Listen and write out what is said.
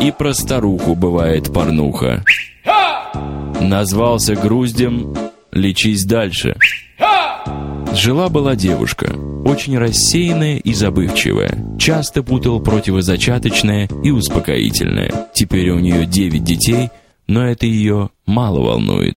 И про старуху бывает порнуха. Назвался груздем, лечись дальше. Жила-была девушка, очень рассеянная и забывчивая. Часто путал противозачаточное и успокоительное. Теперь у нее девять детей, но это ее мало волнует.